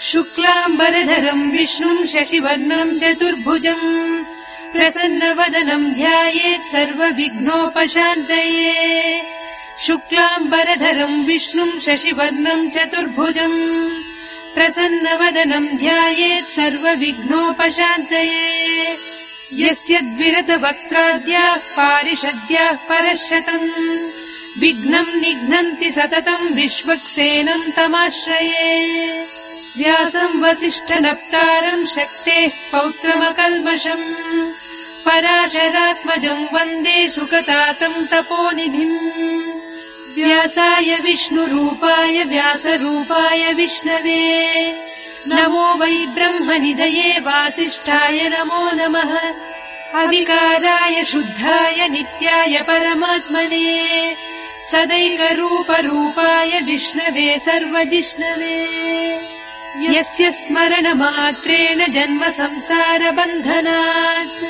शुक्लाम्बरधरम् विष्णुम् शशिवर्णम् चतुर्भुजम् प्रसन्नवदनम् ध्यायेत् सर्वविघ्नोपशान्तये। शुक्लाम्बरधरम् विष्णुम् शशिवर्णम् चतुर्भुजम् प्रसन्नवदनम् ध्यायेत् सर्वविघ्नोपशान्तये यस्य द्विरतवक्त्राद्याः पारिषद्याः परशतम्। विघ्नम् निघ्नन्ति सततम् विश्वक्सेनम् तमाश्रये। व्यासम् वसिष्ठनप्तारम् शक्तेः पौत्रमकल्मषम्। पराशरात्मजम् वन्दे सुखतातम् तपोनिधिम्। व्यासाय विष्णुरूपाय व्यासरूपाय विष्णवे नमो वै ब्रह्मनिधये वासिष्ठाय नमो नमः। अविकाराय शुद्धाय नित्याय परमात्मने। सदैकरूपरूपाय विष्णवे सर्वजिष्णवे। यस्य स्मरणमात्रेण जन्म संसारबन्धनात्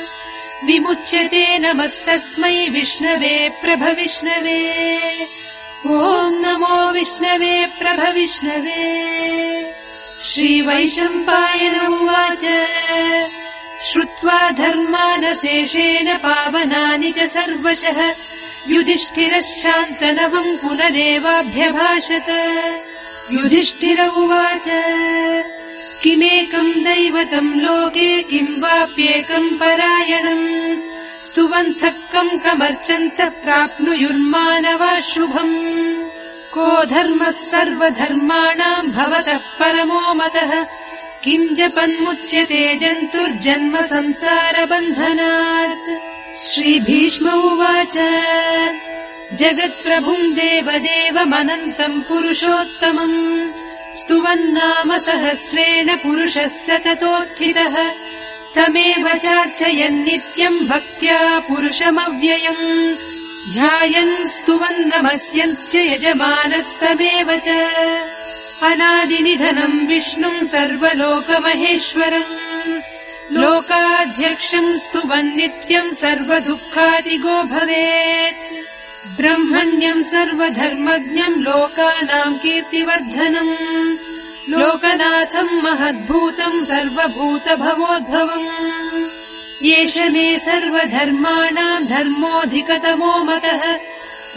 विमुच्यते नमस्तस्मै विष्णवे प्रभविष्णवे ॐ नमो विष्णवे प्रभविष्णवे श्रीवैशम्पायन उवाच श्रुत्वा धर्मानशेषेण पावनानि च सर्वशः। युधिष्ठिरः शान्तनवम् पुनरेवाभ्यभाषत युधिष्ठिर उवाच किमेकम् दैवतम् लोके किम् वाप्येकम् परायणम् स्तुवन्तः कम् कमर्चन्तः प्राप्नुयुर्मानवा शुभम् को धर्मः सर्वधर्माणाम् भवतः परमो मतः? किम् जपन्मुच्यते जन्तुर्जन्म संसारबन्धनात् श्रीभीष्म उवाच। जगत्प्रभुम् देवदेवमनन्तम् पुरुषोत्तमम्। स्तुवन्नाम सहस्रेण पुरुषः सततोत्थितः तमेव चार्चयन्नित्यम् भक्त्या पुरुषमव्ययम् ध्यायन् स्तुवन्नमस्यंश्च यजमानस्तमेव च अनादिनिधनम् विष्णुम् सर्वलोकमहेश्वरम् लोकाध्यक्षम् स्तुवन्नित्यम् सर्वदुःखादिगो भवेत् ब्रह्मण्यम् सर्वधर्मज्ञम् लोकानाम् कीर्तिवर्धनम् लोकनाथम् महद्भूतम् सर्वभूतभवोद्भवम् एष मे सर्वधर्माणाम् धर्मोऽधिकतमो मतः।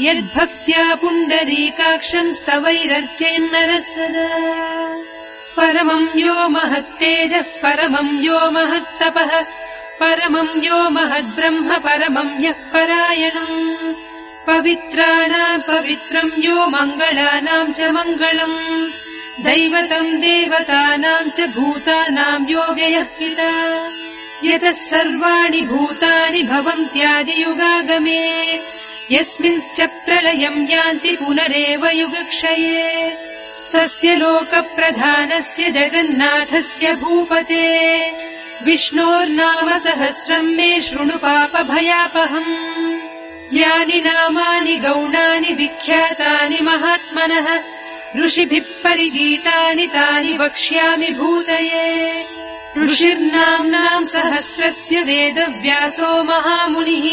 यद्भक्त्या पुण्डरीकाक्षम् स्तवैरर्चेन्नरः सदा परमम् यो महत्तेजः परमम् यो महत्तपः परमम् यो महद्ब्रह्म परमम् यः परायणम्। पवित्राणाम् पवित्रम् यो मङ्गलानाम् च मङ्गलम्। दैवतम् देवतानाम् च भूतानाम् यो व्ययः पिता यतः सर्वाणि भूतानि भवन्त्यादियुगागमे यस्मिंश्च प्रलयम् यान्ति पुनरेव युगक्षये। तस्य लोकप्रधानस्य जगन्नाथस्य भूपते विष्णोर्नाम सहस्रम् मे शृणु पापभयापहम्। यानि नामानि गौणानि विख्यातानि महात्मनः ऋषिभिः परिगीतानि तानि वक्ष्यामि भूतये ऋषिर्नाम्नाम् सहस्रस्य वेदव्यासो महामुनिः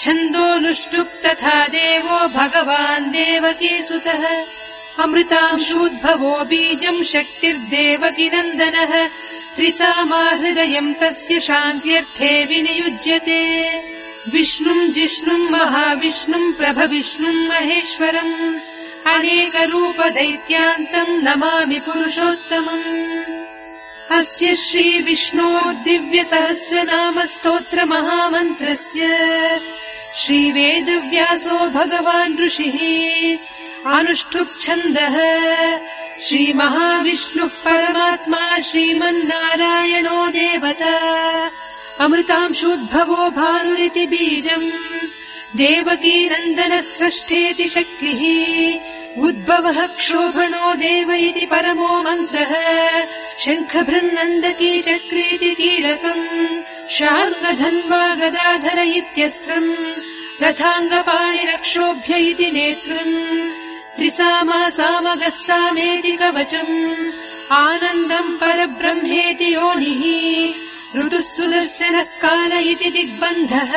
छन्दोऽनुष्टुप् तथा देवो भगवान् देवकीसुतः अमृतांशूद्भवो बीजम् शक्तिर्देवकी नन्दनः त्रिसामाहृदयम् तस्य शान्त्यर्थे विनियुज्यते। विष्णुम् जिष्णुम् महाविष्णुम् प्रभविष्णुम् महेश्वरम् अनेकरूपदैत्यान्तम् नमामि पुरुषोत्तमम् अस्य स्तोत्र महामन्त्रस्य श्रीवेदव्यासो भगवान् ऋषिः अनुष्ठुप्छन्दः श्रीमहाविष्णुः परमात्मा श्रीमन्नारायणो देवता अमृतांशोद्भवो भानुरिति बीजम् देवकी नन्दनः सृष्टेति शक्तिः उद्भवः क्षोभणो देव इति परमो मन्त्रः। शङ्खभृन्नन्दकी चक्रेति कीलकम् शार्ङ्गधन्वा गदाधर इत्यस्त्रम्। रथाङ्गपाणिरक्षोभ्य इति नेत्रम्। त्रिसामा सामगः सामेति कवचम्। आनन्दम् परब्रह्मेति योनिः। ऋतुः सुदर्शनः काल इति दिग्बन्धः।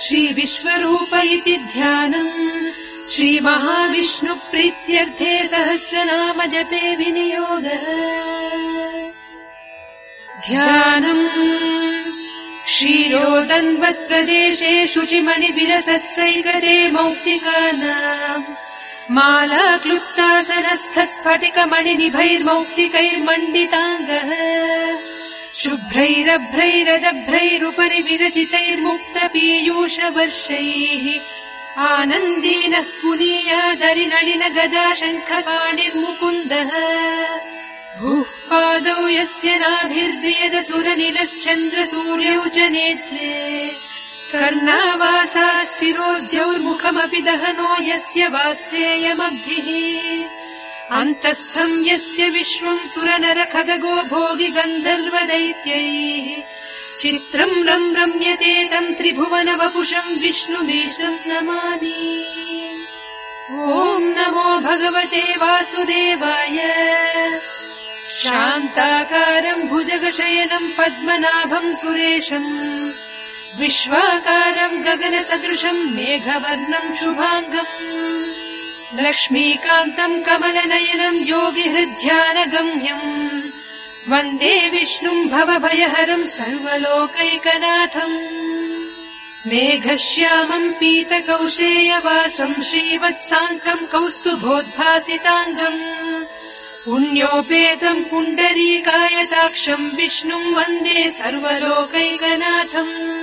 श्रीविश्वरूप इति ध्यानम् श्रीमहाविष्णुप्रीत्यर्थे सहस्रनाम जपे विनियोगः। ध्यानम्। क्षीरोदन्वत्प्रदेशे शुचिमणिविलसत्सैकते मौक्तिकानाम्। माला क्लुप्तासनस्थ शुभ्रैरभ्रैरदभ्रैरुपरि विरचितैर्मुक्त पीयूषवर्षैः आनन्दीनः गदा शङ्खपाणिर्मुकुन्दः भूः पादौ यस्य नाभिर्वेदसुरनिलश्चन्द्र सूर्यौ च नेत्रे। कर्णावासाः शिरोद्यौर्मुखमपि दहनो यस्य वास्तेयमग्धिः अन्तस्थम् यस्य विश्वम् सुरनर खगो भोगि गन्धर्व दैत्यैः चित्रम् रम् रम्यते तम् त्रिभुवन वपुषम् विष्णुमीशम् नमामि ॐ नमो भगवते वासुदेवाय। शान्ताकारम् भुजगशयनम् पद्मनाभम् सुरेशम्। विश्वाकारम् गगनसदृशम् मेघवर्णम् शुभाङ्गम्। लक्ष्मीकान्तम् कमलनयनम् योगिहृद्ध्यानगम्यम् वन्दे विष्णुम् भवभयहरम् सर्वलोकैकनाथम्। मेघश्यामम् पीतकौशेयवासम् श्रीवत्साङ्कम् कौस्तुभोद्भासिताङ्गम्। पुण्योपेतम् पुण्डरीकायताक्षम् विष्णुम् वन्दे सर्वलोकैकनाथम्।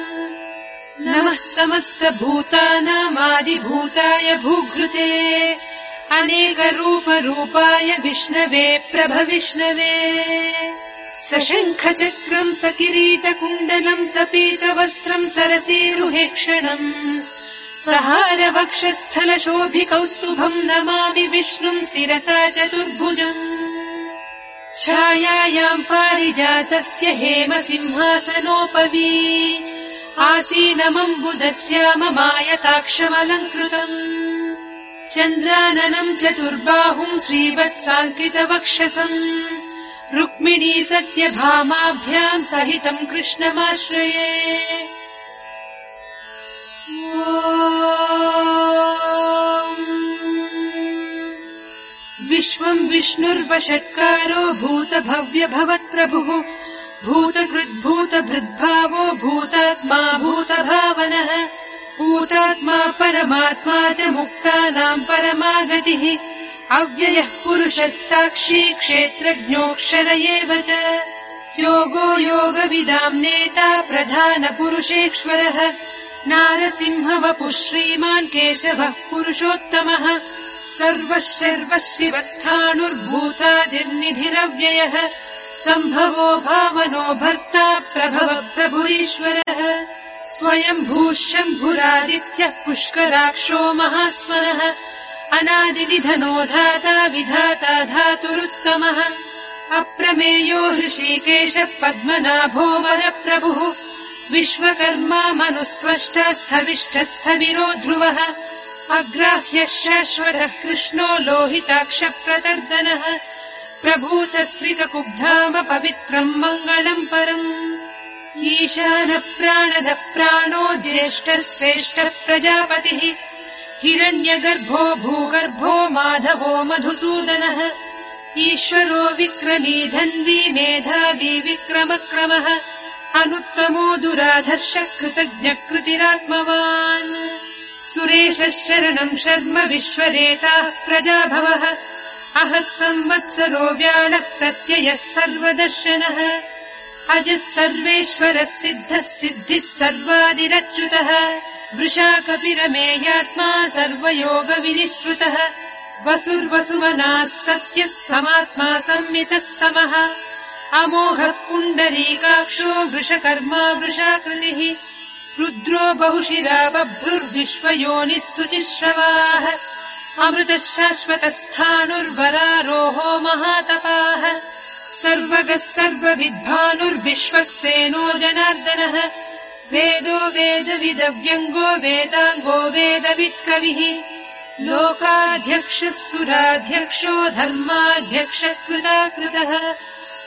नमः समस्तभूतानामादिभूताय भूघृते अनेकरूपरूपाय विष्णवे प्रभविष्णवे सशङ्खचक्रम् स किरीटकुण्डलम् स पीतवस्त्रम् सरसीरुहेक्षणम्। सहारवक्षस्थलशोभिकौस्तुभम् नमामि विष्णुम् शिरसा चतुर्भुजम्। छायायाम् पारिजातस्य हेम सिंहासनोपवी आसीनमम्बुदस्याममायताक्षमलङ्कृतम् चन्द्राननम् चतुर्बाहुम् श्रीवत्साङ्कितवक्षसम् रुक्मिणी सत्यभामाभ्याम् सहितम् कृष्णमाश्रये। विश्वम् विष्णुर्वषट्कारो भूतभव्य भवत्प्रभुः भूतकृद्भूतभृद्भावो भूतात्मा भूतभावनः भूतात्मा परमात्मा च मुक्तानाम् परमागतिः। अव्ययः पुरुषः साक्षी क्षेत्रज्ञोऽक्षर एव च। योगो योगविदाम् नेता प्रधानपुरुषेश्वरः नारसिंहवपुः श्रीमान् केशवः पुरुषोत्तमः। सर्वः शर्वः शिवस्थाणुर्भूतादिर्निधिरव्ययः। सम्भवो भावनो भर्ता प्रभव प्रभुरीश्वरः स्वयम् शम्भुरादित्यः पुष्कराक्षो महास्वनः। अनादिनिधनो धाता विधाता धातुरुत्तमः। अप्रमेयो हृषीकेशः पद्मनाभो वरप्रभुः। विश्वकर्मा मनुस्त्वष्टस्थविष्टस्थविरो ध्रुवः अग्राह्यः शाश्वतः कृष्णो लोहिताक्षप्रतर्दनः प्रभूतस्त्रितकुब्धाम पवित्रम् मङ्गलम् परम् ईशानप्राणद प्राणो ज्येष्ठः श्रेष्ठः प्रजापतिः हिरण्यगर्भो भूगर्भो माधवो मधुसूदनः। ईश्वरो विक्रमी धन्वी मेधावी विक्रमक्रमः। अनुत्तमो दुराधर्ष कृतज्ञकृतिरात्मवान्। सुरेशः शरणम् शर्म विश्वरेताः प्रजाभवः। अहः संवत्सरो व्याळः प्रत्ययः सर्वदर्शनः अजः सर्वेश्वरः सिद्धः सिद्धिः सर्वादिरच्युतः। वृषाकपिरमेयात्मा सर्वयोगविनिःश्रुतः। वसुर्वसुमनाः सत्यः समात्मा संमितः समः। अमोघः पुण्डरीकाक्षो वृषकर्मा वृषाकृतिः। रुद्रो बहुशिरा बभ्रुर्विश्वयोनिः शुचिश्रवाः। अमृतः शाश्वतस्थाणुर्वरारोहो महातपाः सर्वगः सर्वविद्भानुर्विश्वक्सेनो जनार्दनः वेदो वेदविदव्यङ्गो वेदाङ्गो वेदवित्कविः। लोकाध्यक्षः सुराध्यक्षो धर्माध्यक्ष कृताकृतः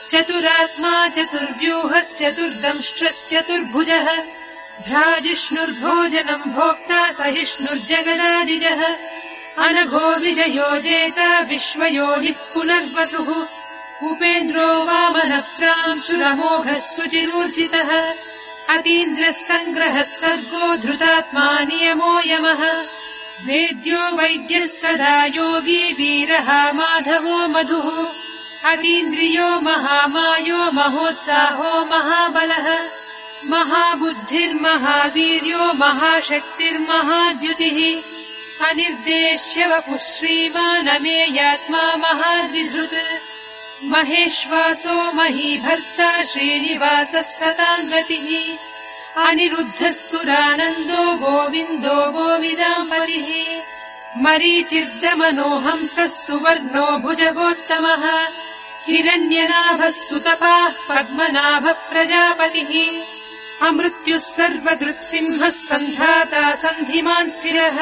चतुरात्मा चतुर्व्यूहश्चतुर्दंष्ट्रश्चतुर्भुजः। भ्राजिष्णुर्भोजनम् भोक्ता सहिष्णुर्जगदादिजः। अनघो विजयोजेत विश्वयोनिः पुनर्वसुः उपेन्द्रो वामनप्रांशुरमोघः सुचिरूर्जितः अतीन्द्रः सङ्ग्रहः सर्गो धृतात्मा नियमो यमः। वेद्यो वैद्यः सदा योगी वीरः माधवो मधुः अतीन्द्रियो महामायो महोत्साहो महाबलः। महाबुद्धिर्महावीर्यो महाशक्तिर्महाद्युतिः अनिर्देश्य वपुः श्रीमानमेयात्मा महाद्विधृत् महेश्वासो महीभर्ता श्रीनिवासः सताङ्गतिः अनिरुद्धः सुरानन्दो गोविन्दो गोविदाम्बरिः मरीचिर्दमनोहंसः सुवर्णो भुजगोत्तमः हिरण्यनाभः सुतपाः पद्मनाभः प्रजापतिः अमृत्युः सर्वदृक्सिंहः सन्धाता सन्धिमान् स्थिरः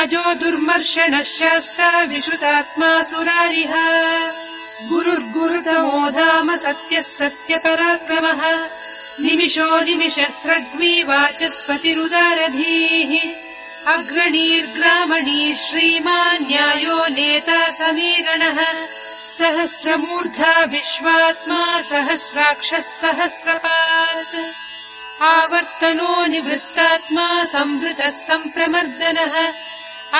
अजो दुर्मर्शनः शास्ता विशुतात्मा सुरारिः गुरुर्गुरुतमो धाम सत्यः सत्यपराक्रमः निमिषो निमिषस्रग्वी वाचस्पतिरुदारधीः अग्रणीर्ग्रामणी श्रीमान् न्यायो नेता समीरणः सहस्रमूर्धा विश्वात्मा सहस्राक्षः सहस्रपात्। आवर्तनो निवृत्तात्मा संवृतः सम्प्रमर्दनः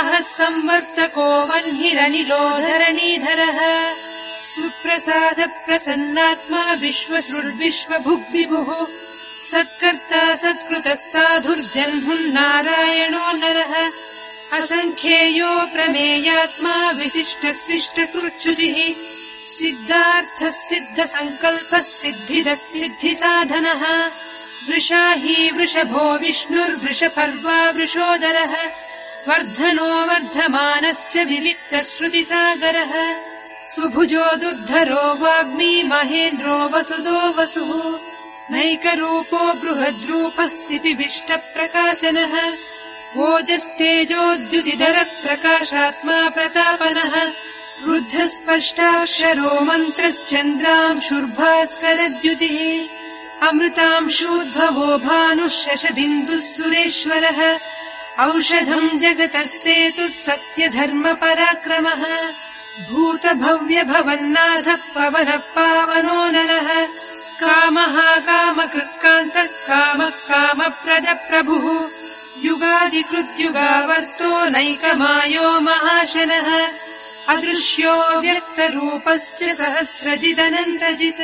अहः संवर्तको वह्निरनिरोधरणीधरः सुप्रसादप्रसन्नात्मा विश्वसृर्विश्वभुग्विभुः सत्कर्ता सत्कृतः साधुर्जह्नुन्नारायणो नरः। असङ्ख्येयो प्रमेयात्मा विशिष्टः शिष्टकृच्छुचिः। सिद्धार्थः सिद्धसङ्कल्पः सिद्धिदः सिद्धिसाधनः। वृषाही वृषभो विष्णुर्वृषपर्वा वृषोदरः। वर्धनो वर्धमानश्च विविक्तश्रुतिसागरः सुभुजो दुद्धरो वाग्मी महेन्द्रो वसुदो वसुः। नैकरूपो बृहद्रूपः सिपिविष्टप्रकाशनः ओजस्तेजोद्युतिधर प्रकाशात्मा प्रतापनः। वृद्धस्पष्टाक्षरो मन्त्रश्चन्द्राम् शुर्भास्करद्युतिः। अमृतांशूद्भवो भानुः शशबिन्दुः सुरेश्वरः। औषधम् जगतः सेतुः सत्यधर्मपराक्रमः भूतभव्य भवन्नाथः पवनः पावनो नरः कामः कामकृत्कान्तः कामः कामप्रदप्रभुः युगादिकृत्युगावर्तो नैकमायो महाशनः। अदृश्यो व्यक्तरूपश्च सहस्रजिदनन्तजित्।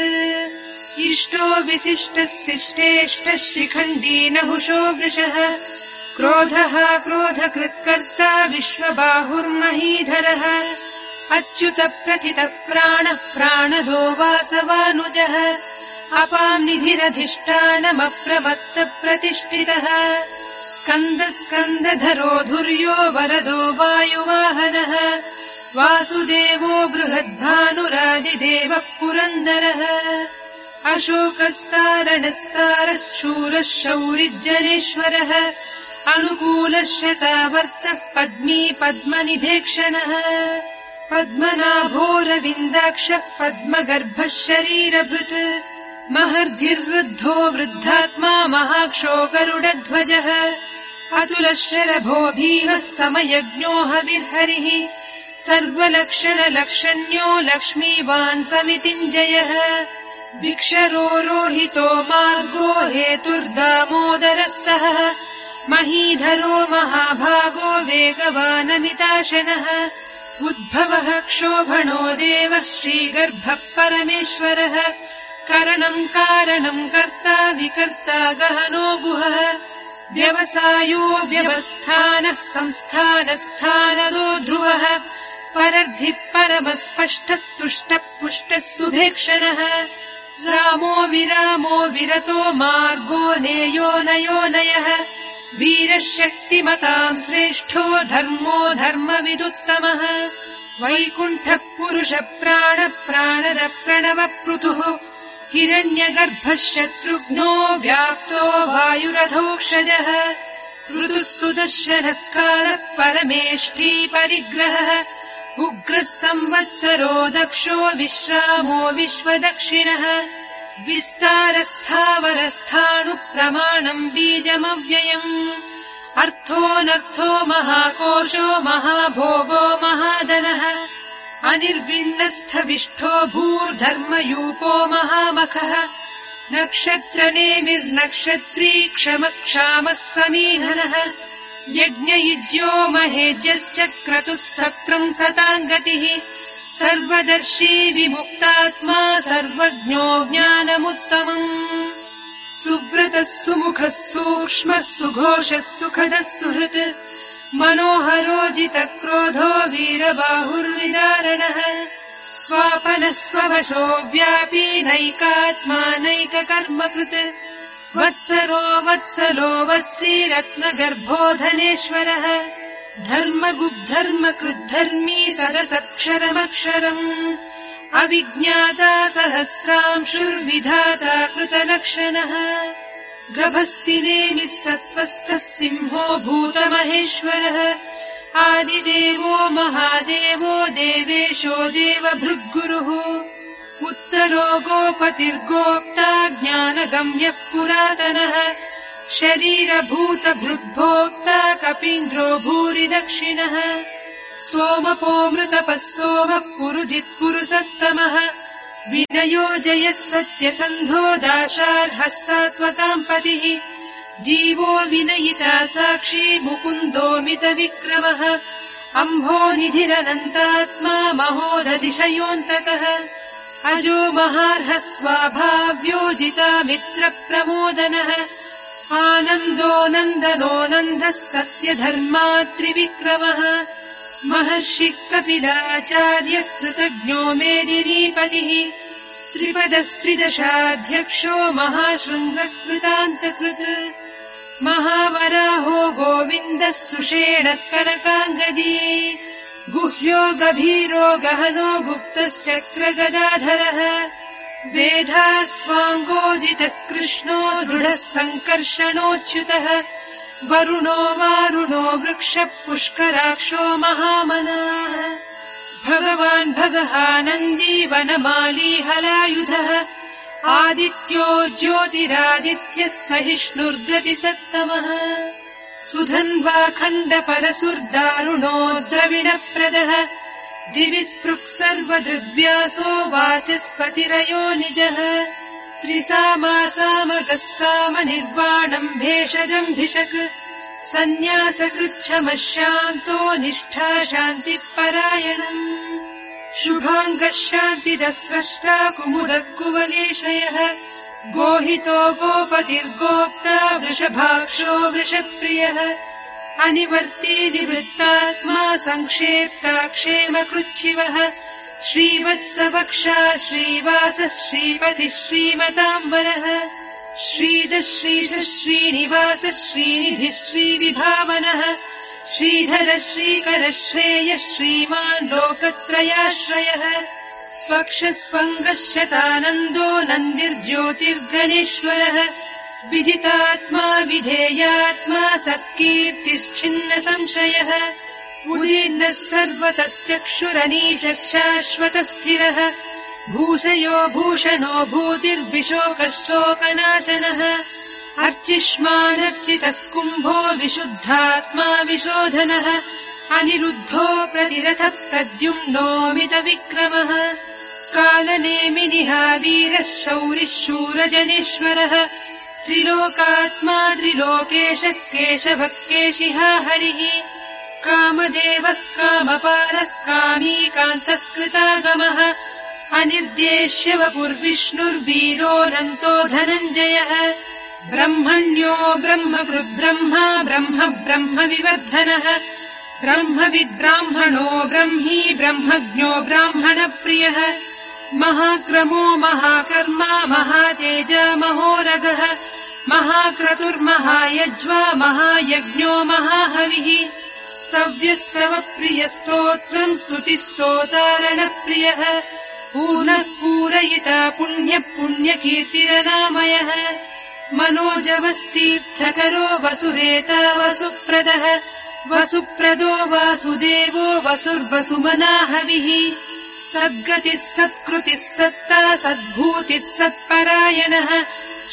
इष्टो विशिष्टः शिष्टेष्टः शिखण्डी नहुषो वृषः। क्रोधः क्रोधकृत्कर्ता विश्वबाहुर्महीधरः अच्युत प्रथितः प्राणः प्राणदो वासवानुजः अपाम् निधिरधिष्ठानमप्रमत्त प्रतिष्ठितः स्कन्द स्कन्दधरो धुर्यो वरदो वायुवाहनः वासुदेवो बृहद्भानुरादिदेवः पुरन्दरः अशोकस्तारणस्तारः शूरः शौरिज्जनेश्वरः अनुकूलः शतावर्तः पद्मी पद्मनिभेक्षणः पद्मनाभोरविन्दाक्षः पद्मगर्भः शरीरभृत् महर्धिर्वृद्धो वृद्धात्मा महाक्षो गरुडध्वजः अतुलः शरभो भीमः समयज्ञो हविर्हरिः सर्वलक्षणलक्षण्यो लक्ष्मीवान् समितिञ्जयः विक्षरो रोहितो मार्गो हेतुर्दामोदरः सह महीधरो महाभागो वेगवानमिताशनः उद्भवः क्षोभणो देवः श्रीगर्भः परमेश्वरः करणम् कारणम् कर्ता विकर्ता गहनो गुहः। व्यवसायो व्यवस्थानः संस्थानस्थानदो ध्रुवः। परर्धिः परमस्पष्टः तुष्टः पुष्टः सुभेक्षणः रामो विरामो विरतो मार्गो नेयो नयो नयः वीरः शक्तिमताम् श्रेष्ठो धर्मो धर्मविदुत्तमः। वैकुण्ठः प्रणव पृथुः हिरण्यगर्भः शत्रुघ्नो व्याप्तो वायुरथोक्षजः। ऋतुः सुदर्शनः कालः परमेष्ठी परिग्रहः उग्रः संवत्सरो दक्षो विश्रामो विश्वदक्षिणः विस्तारस्थावरस्थाणुप्रमाणम् बीजमव्ययम्। अर्थोऽनर्थो महाकोशो महाभो अनिर्विण्णस्थविष्ठो भूर्धर्मयूपो महामखः। नक्षत्रनेमिर्नक्षत्री क्षम क्षामः समीहनः यज्ञयुज्यो महेज्यश्च क्रतुः सत्रम् सताम् गतिः सर्वदर्शी विमुक्तात्मा सर्वज्ञो ज्ञानमुत्तमम्। सुव्रतः सुमुखः सूक्ष्मः सुघोषः सुखदः सुहृत्। मनोहरोजितक्रोधो वीरबाहुर्विदारणः। स्वापनस्ववशो व्यापी नैकात्मा नैककर्मकृत्। वत्सरो वत्सलो वत्सी रत्नगर्भो धनेश्वरः धर्मगुब्धर्मकृद्धर्मी सदसत्क्षरमक्षरम्। अविज्ञाता सहस्रांशुर्विधाता कृतलक्षणः। गभस्तिनेमिः सत्त्वस्थः सिंहो भूतमहेश्वरः। आदिदेवो महादेवो देवेशो देवभृद्गुरुः उत्तरो गोपतिर्गोप्ता ज्ञानगम्यः पुरातनः शरीरभूतभृद्भोक्ता कपीन्द्रो भूरि दक्षिणः सोमपोमृतपः सोमः पुरुजित्पुरुसत्तमः विनयो जयः सत्यसन्धो दाशार्हः सात्वताम् पतिः जीवो विनयिता साक्षी मुकुन्दोमितविक्रमः अम्भोनिधिरनन्तात्मा महोदधिशयोऽन्तकः अजो महार्हः स्वाभाव्योजिता मित्रप्रमोदनः आनन्दो नन्दनो नन्दः सत्यधर्मात्रिविक्रमः महर्षिः कपिलाचार्यः कृतज्ञो मेदिनीपतिः। त्रिपदस्त्रिदशाध्यक्षो महाशृङ्गकृतान्तकृत्। महावराहो गोविन्दः सुषेणः कनकाङ्गदी। गुह्यो गभीरो गहनो गुप्तश्चक्रगदाधरः वेधा स्वाङ्गोजितः कृष्णो दृढः सङ्कर्षणोच्युतः वरुणो वारुणो वृक्षः पुष्कराक्षो महामनाः। भगवान् भगहानन्दी वनमाली हलायुधः आदित्यो ज्योतिरादित्यः सहिष्णुर्गतिसत्तमः सुधन्वाखण्डपरसुर्दारुणो द्रविणप्रदः दिवि स्पृक् सर्वदृग्व्यासो वाचस्पतिरयो निजः। त्रिसामासामगः साम निर्वाणम् भेषजम्भिषक् सन्न्यासकृच्छमः शान्तो निष्ठा शान्तिः परायणम् शुभाङ्गः शान्तिदस्रष्टा कुमुदः कुवलेशयः। गोहितो गोपतिर्गोप्ता वृषभाक्षो वृषप्रियः अनिवर्ती निवृत्तात्मा सङ्क्षेप्ता क्षेमकृच्छिवः। श्रीवत्सवक्षा श्रीवासः श्रीपतिः श्रीमताम्बरः श्रीदः श्रीशः श्रीनिवासः श्रीनिधिः श्रीविभावनः। श्रीधर श्रीकर श्रेयः श्रीमान् लोकत्रयाश्रयः। स्वक्षस्वङ्गः शतानन्दो नन्दिर्ज्योतिर्गणेश्वरः विजितात्मा विधेयात्मा सत्कीर्तिश्चिन्न संशयः उदीर्णः सर्वतश्चक्षुरनीशः शाश्वतस्थिरः। भूषयो भूषणो भूतिर्विशोकः शोकनाशनः अर्चिष्मानर्चितः कुम्भो विशुद्धात्मा विशोधनः। अनिरुद्धो प्रतिरथः प्रद्युम्नोमितविक्रमः कालनेमिनिहावीरः शौरिः शूरजनेश्वरः त्रिलोकात्मा त्रिलोकेशः केशभः केशिहा हरिः कामदेवः कामपालः कामीकान्तः कृतागमः अनिर्देश्य वपुर्विष्णुर्वीरोऽनन्तो धनञ्जयः ब्रह्मण्यो ब्रह्मकृद्ब्रह्मा ब्रह्म ब्रह्म विवर्धनः ब्रह्मविद्ब्राह्मणो ब्रह्मी ब्रह्मज्ञो ब्राह्मणप्रियः महाक्रमो महाकर्मा महातेजा महोरगः महाक्रतुर्महायज्वा महायज्ञो महाहविः। स्तव्यस्तव प्रियस्तोत्रम् स्तुतिस्तोतारणप्रियः। पूर्णः पूरयिता पुण्यः पुण्यकीर्तिरनामयः। मनोजवस्तीर्थकरो वसुरेता वसुप्रदः। वसुप्रदो वासुदेवो वसुर्वसुमनाहविः। सद्गतिः सत्कृतिः सत्ता सद्भूतिः सत्परायणः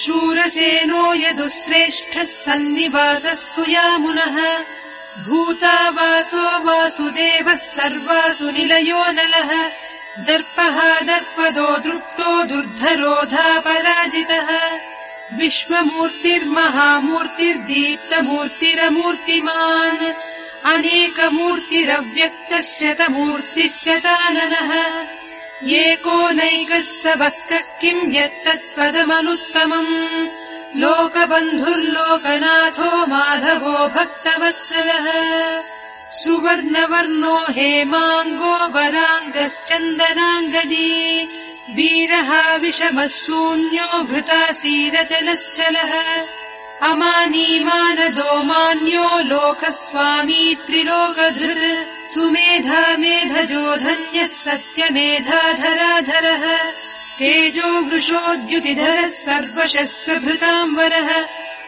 शूरसेनो यदुश्रेष्ठः सन्निवासः सुयामुनः भूता वासो वासुदेवः सर्वासु निलयो नलः दर्पः दर्पदो दृप्तो दुर्धरोधा पराजितः विश्वमूर्तिर्महामूर्तिर्दीप्तमूर्तिरमूर्तिमान् अनेकमूर्तिरव्यक्तः शतमूर्तिश्चताननः एकोनैकः सबक्कः किम् यत्तत्पदमनुत्तमम् लोकबन्धुर्लोकनाथो माधवो भक्तवत्सलः। सुवर्णवर्णो हेमाङ्गो वराङ्गश्चन्दनाङ्गदी। वीरः विषमः शून्यो घृतासीरचलश्चलः अमानीमानदो मान्यो लोकस्वामी त्रिलोकधृत् सुमेधा मेधजो धन्यः सत्यमेधाधराधरः तेजो वृषोद्युतिधरः सर्वशस्त्रभृताम्बरः।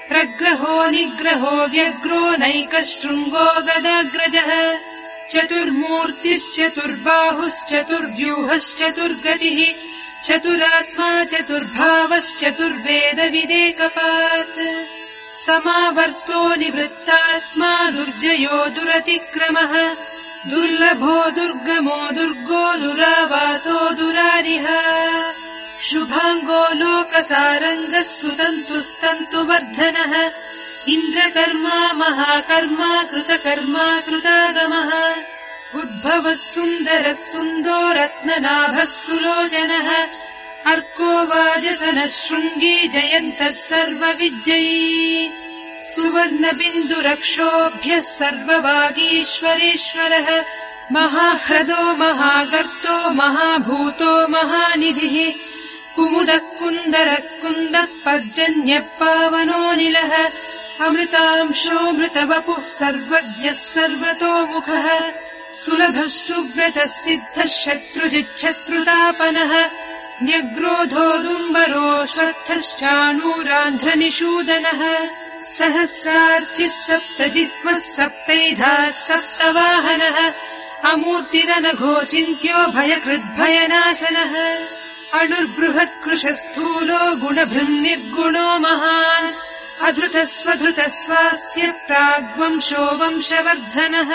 प्रग्रहो निग्रहो व्यग्रो नैकः शृङ्गो गदाग्रजः। चतुर्मूर्तिश्चतुर्बाहुश्चतुर्व्यूहश्चतुर्गतिः। चतुरात्मा चतुर्भावश्चतुर्वेदविदेकपात्। समावर्तो निवृत्तात्मा दुर्जयो दुरतिक्रमः दुर्लभो दुर्गमो दुर्गो दुरावासो दुरारिह। शुभाङ्गो लोकसारङ्गः सुतन्तुस्तन्तुवर्धनः इन्द्रकर्मा महाकर्मा कृतकर्मा कृतागमः। उद्भवः सुन्दरः सुन्दो रत्ननाभः सुलोचनः अर्को वाजसनः शृङ्गी जयन्तः सर्वविजयी सुवर्णबिन्दुरक्षोभ्यः सर्ववागीश्वरेश्वरः महाह्रदो महागर्तो महाभूतो महानिधिः कुमुदः कुन्दरः कुन्दः पर्जन्यः पावनोऽनिलः अमृतांशोऽमृतवपुः सर्वज्ञः सर्वतोमुखः सुलभः सुव्रतः सिद्धः शत्रुजिच्छत्रुतापनः न्यग्रोधोदुम्बरो श्रद्धश्चाणूरान्ध्रनिषूदनः सहस्रार्चिः सप्तजिह्मः सप्तैधाः सप्तवाहनः अमूर्तिरनघोचिन्त्यो भयकृद्भयनाशनः अणुर्बृहत्कृशस्थूलो गुणभृन्निर्गुणो महान् अधृतस्वधृतस्वास्य प्राग्वंशो वंशवर्धनः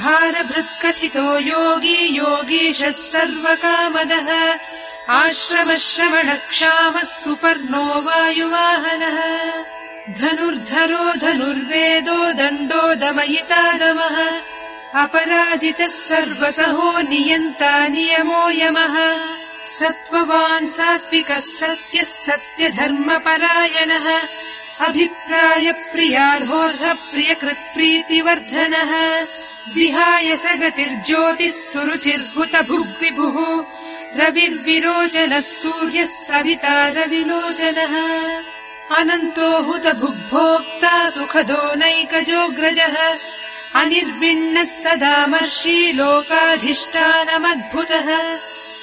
भारभृत्कथितो योगी योगीशः सर्वकामदः आश्रमश्रवणक्षामः सुपर्णो वायुवाहनः धनुर्धरो धनुर्वेदो दण्डो दमयितागमः अपराजितः सर्वसहो नियन्ता नियमो यमः। सत्त्ववान् सात्विकः सत्यः सत्यधर्मपरायणः। अभिप्रायप्रियार्होर्ह प्रियकृत्प्रीतिवर्धनः विहाय स गतिर्ज्योतिः सुरुचिर्हुत भुग्विभुः रविर्विरोचनः सूर्यः सविता रविलोचनः अनन्तो हुत भुग्भोक्ता सुखदो नैकजोऽग्रजः अनिर्विण्णः सदामर्षी लोकाधिष्ठानमद्भुतः।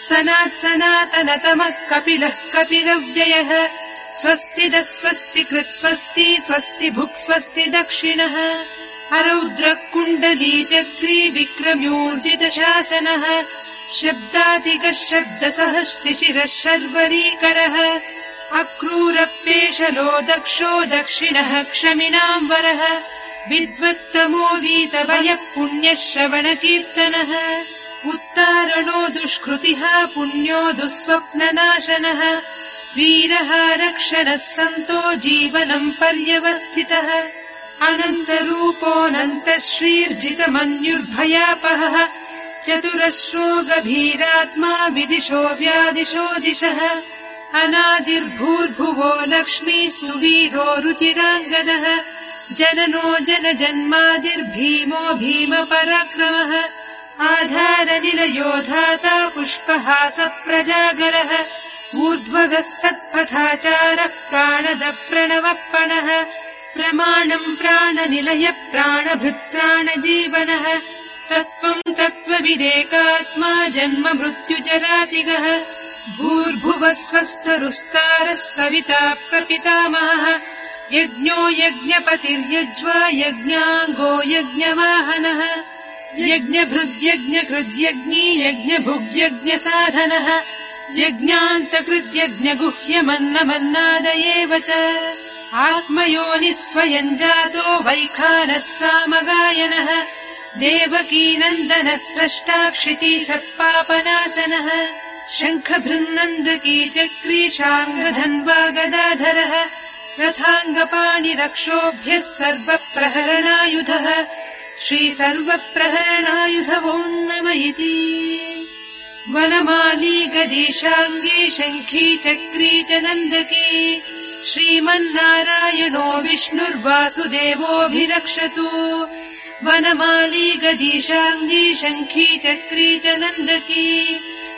सनात् सनातनतमः कपिलः कपिलव्ययः। स्वस्तिदः स्वस्ति कृत्स्वस्ति स्वस्ति भुक् स्वस्ति दक्षिणः। अरौद्रः कुण्डली चक्री विक्रम्योर्जितशासनः शब्दातिकः शब्दसः शिशिरः शर्वरीकरः अक्रूरप्येषलो दक्षो दक्षिणः क्षमिनाम् वरः। विद्वत्तमो वीतभयः पुण्यः श्रवणकीर्तनः उत्तारणो दुष्कृतिः पुण्यो दुःस्वप्ननाशनः। वीरः रक्षणः सन्तो जीवनम् पर्यवस्थितः। अनन्तरूपोऽनन्तः श्रीर्जितमन्युर्भयापहः चतुरश्रो गभीरात्मा विदिशो व्यादिशो दिशः अनादिर्भूर्भुवो लक्ष्मी सुवीरो रुचिराङ्गदः जननो जनजन्मादिर्भीमो भीमपराक्रमः आधारनिलयोधाता पुष्पहासप्रजागरः ऊर्ध्वगः सत्पथाचारः प्राणदप्रणवप्पणः प्रमाणम् प्राणनिलय प्राणभृत्प्राणजीवनः तत्त्वम् तत्त्वविदेकात्मा जन्म मृत्युजरातिगः भूर्भुवः स्वस्तरुस्तारः सविता प्रपितामहः यज्ञो यज्ञपतिर्यज्वा यज्ञाङ्गो यज्ञवाहनः। यज्ञभृद्यज्ञकृद्यज्ञी यज्ञभुग्यज्ञसाधनः। यज्ञान्तकृद्यज्ञगुह्यमन्नमन्नादयेव च। आत्मयोनिः स्वयम् जातो वैखानः सामगायनः। देवकीनन्दनः स्रष्टा क्षिति सत्पापनाशनः शङ्खभृन्नन्दकी चक्रीशाङ्गधन्वा गदाधरः रथाङ्गपाणिरक्षोभ्यः सर्वप्रहरणायुधः। श्रीसर्वप्रहरणायुधवोन्नम इति वनमाली गदीशाङ्गी शङ्खी चक्री च नन्दकी श्रीमन्नारायणो विष्णुर्वासुदेवोऽभिरक्षतु। वनमाली गदीशाङ्गी शङ्खी चक्री च नन्दकी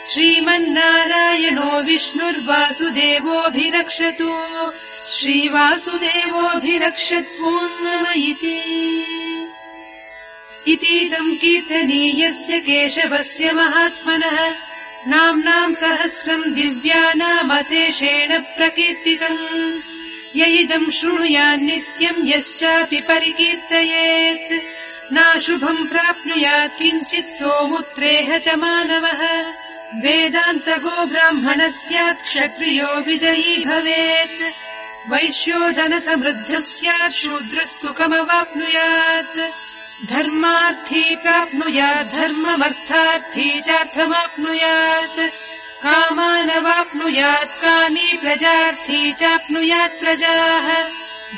श्रीमन्नारायणो विष्णुर्वासुदेवोऽभिरक्षतु। इति इतीदम् कीर्तनीयस्य केशवस्य महात्मनः। नाम्नाम् सहस्रम् दिव्यानामशेषेण प्रकीर्तितम्। य इदम् शृणुयान्नित्यम् यश्चापि परिकीर्तयेत्। नाशुभम् प्राप्नुयात् किञ्चित् सोमुत्रेह च मानवः वेदान्तगो ब्राह्मणः स्यात् क्षत्रियो विजयी भवेत्। वैश्योधनसमृद्धः स्यात् शूद्रः सुखमवाप्नुयात्। धर्मार्थी प्राप्नुयात् धर्ममर्थार्थी चार्थमाप्नुयात्। कामानवाप्नुयात् कामी प्रजार्थी चाप्नुयात् प्रजाः।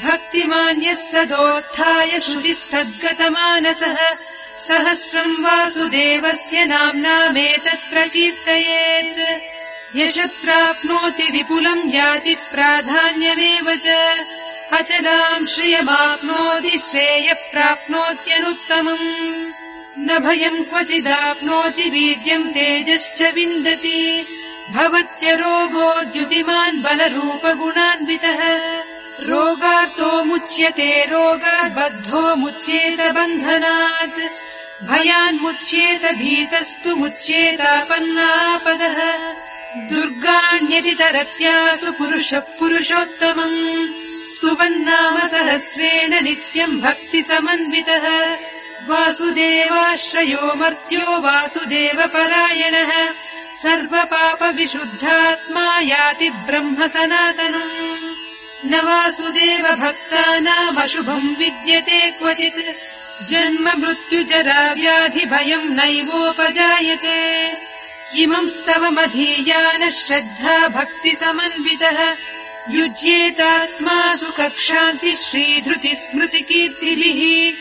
भक्तिमान्यः सदोत्थाय शुचिस्तद्गतमानसः सहस्रम् वासुदेवस्य नाम्नामेतत् प्रकीर्तयेत्। यश प्राप्नोति विपुलम् याति प्राधान्यमेव च। अचलाम् श्रियमाप्नोति श्रेय प्राप्नोत्यनुत्तमम् न भयम् क्वचिदाप्नोति वीर्यम् तेजश्च विन्दति। भवत्यरोगो द्युतिमान् बलरूपगुणान्वितः। रोगार्तो मुच्यते रोगाद्बद्धो मुच्येत बन्धनात् भयान्मुच्येत भीतस्तु मुच्येतापन्नापदः। दुर्गाण्यतितरत्यासु पुरुषः पुरुषोत्तमम्। स्तुवन्नाम सहस्रेण नित्यम् भक्तिसमन्वितः। वासुदेवाश्रयो मर्त्यो वासुदेवपरायणः। सर्वपापविशुद्धात्मा याति ब्रह्म सनातनम्। न वासुदेव भक्तानामशुभम् विद्यते क्वचित् जन्म मृत्युजरा व्याधि भयम् नैवोपजायते। इमम् स्तवमधीयानः श्रद्धा भक्तिसमन्वितः युज्येतात्मा सुखक्षान्ति श्रीधृति स्मृतिकीर्तिभिः।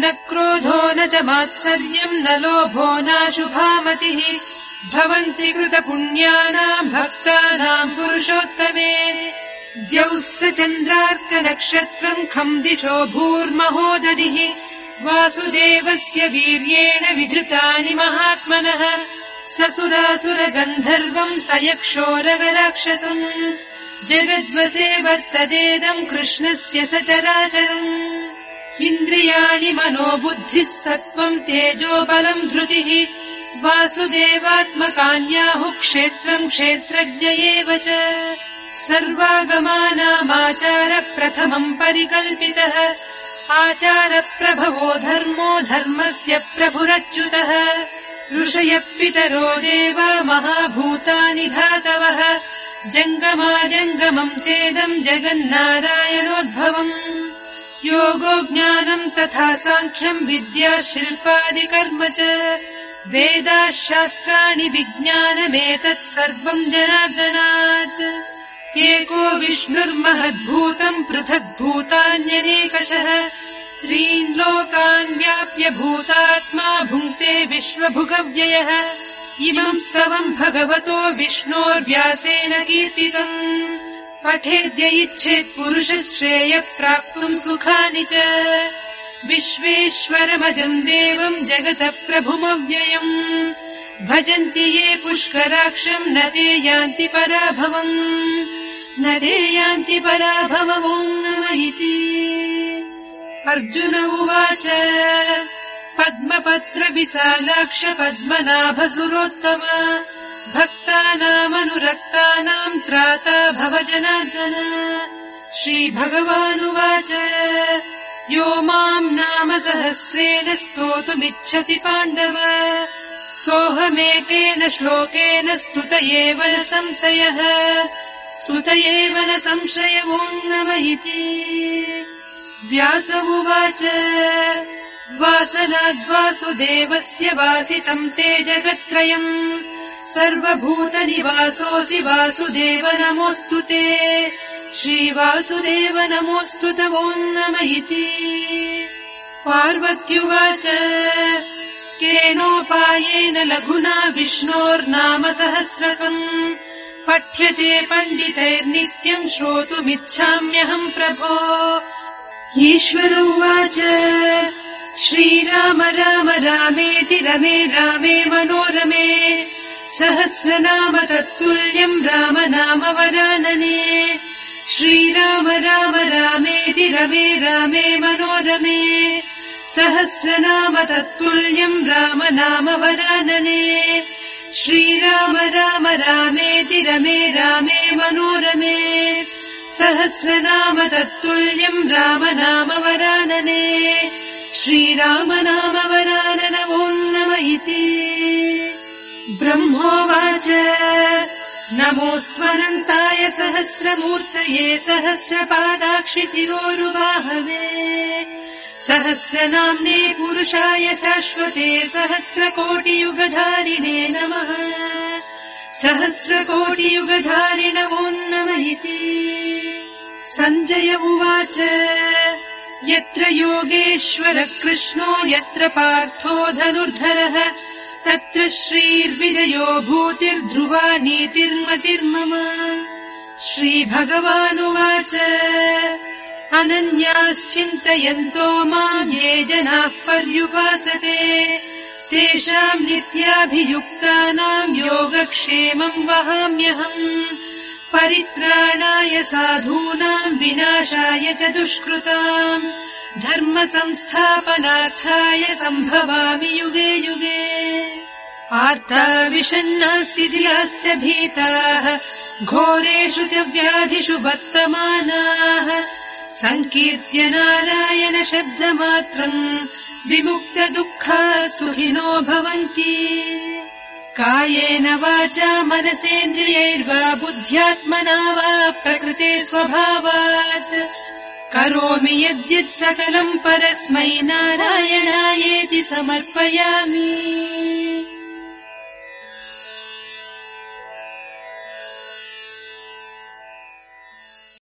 न क्रोधो न च मात्सर्यम् न लोभो नाशुभामतिः भवन्ति कृतपुण्यानाम् भक्तानाम् पुरुषोत्तमे। द्यौः स चन्द्रार्कनक्षत्रम् खम् दिशो भूर्महोदधिः वासुदेवस्य वीर्येण विधृतानि महात्मनः। ससुरासुरगन्धर्वम् स जगद्वसे वर्तदेदम् कृष्णस्य सचराचरम्। इन्द्रियाणि मनो बुद्धिः सत्त्वम् तेजोबलम् धृतिः। वासुदेवात्मकान्याहुः क्षेत्रम् क्षेत्रज्ञ एव च। सर्वागमानामाचारप्रथमम् परिकल्पितः आचारप्रभवो धर्मो धर्मस्य प्रभुरच्युतः ऋषयः पितरो देव महाभूतानि धातवः जङ्गमाजङ्गमम् चेदम् जगन्नारायणोद्भवम्। योगो ज्ञानम् तथा साङ्ख्यम् विद्या शिल्पादिकर्म च वेदाः शास्त्राणि विज्ञानमेतत् सर्वम् जनार्दनात् एको विष्णुर्महद्भूतम् पृथग्भूतान्यनेकशः त्रीन् लोकान् व्याप्य भूतात्मा भुङ्क्ते विश्वभुगव्ययः। इमम् स्तवम् भगवतो विष्णोर्व्यासेन कीर्तितम् पठेद्य इच्छेत् पुरुषश्रेय प्राप्तुम् सुखानि च। विश्वेश्वरमजम् देवम् जगतः प्रभुमव्ययम् भजन्ति ये पुष्कराक्षम् न ते यान्ति पराभवम् न ते यान्ति पराभवम् इति। अर्जुन उवाच पद्मपत्रविशालाक्ष पद्मनाभसुरोत्तम भक्तानामनुरक्तानाम् त्राता भव जनार्दन। श्रीभगवानुवाच यो माम् नाम सहस्रेण स्तोतुमिच्छति पाण्डव सोऽहमेकेन श्लोकेन स्तुत एव न संशयः स्तुत एव न संशयवोन्नम इति व्यास उवाच वासनाद्वासुदेवस्य वासितम् ते जगत्त्रयम् सर्वभूतनिवासोऽसि वासुदेव नमोऽस्तु ते श्रीवासुदेव नमोऽस्तु तवोन्नम इति पार्वत्युवाच केनोपायेन लघुना विष्णोर्नाम सहस्रकम्। पठ्यते पण्डितैर्नित्यम् श्रोतुमिच्छाम्यहम् प्रभो। ईश्वर उवाच श्रीराम राम रामेति रमे रामे मनोरमे। सहस्रनाम तत्तुल्यम् राम नाम वरानने। श्रीराम राम रामेति रमे रामे मनोरमे सहस्रनाम तत्तुल्यम् राम नाम वरानने श्रीराम राम रामेति रमे रामे मनोरमे। सहस्रनाम तत्तुल्यम् राम नाम वरानने श्रीराम नाम वरानन नम इति। ब्रह्मोवाच। नमोऽस्वनन्ताय सहस्रमूर्तये सहस्रपादाक्षि शिरोरुबाहवे सहस्रनाम्ने पुरुषाय शाश्वते सहस्रकोटियुगधारिणे नमः। सहस्रकोटियुगधारिण नम इति सञ्जय उवाच यत्र योगेश्वर कृष्णो यत्र पार्थो धनुर्धरः तत्र श्रीर्विजयो भूतिर्ध्रुवा नीतिर्मतिर्मम। श्रीभगवानुवाच अनन्याश्चिन्तयन्तो माम् ये जनाः पर्युपासते। तेषाम् नित्याभियुक्तानाम् योगक्षेमम् वहाम्यहम्। परित्राणाय साधूनाम् विनाशाय च दुष्कृताम्। धर्म संस्थापनार्थाय सम्भवामि युगे युगे। आर्ता विषण्णाः शिथिलाश्च भीताः। घोरेषु च व्याधिषु वर्तमानाः सङ्कीर्त्य नारायण शब्दमात्रम् विमुक्तदुःखा सुखिनो भवन्ति। कायेन वाचा मनसेन्द्रियैर्वा बुद्ध्यात्मना वा प्रकृते स्वभावात्। करोमि यद्यत् सकलम् परस्मै नारायणायेति समर्पयामि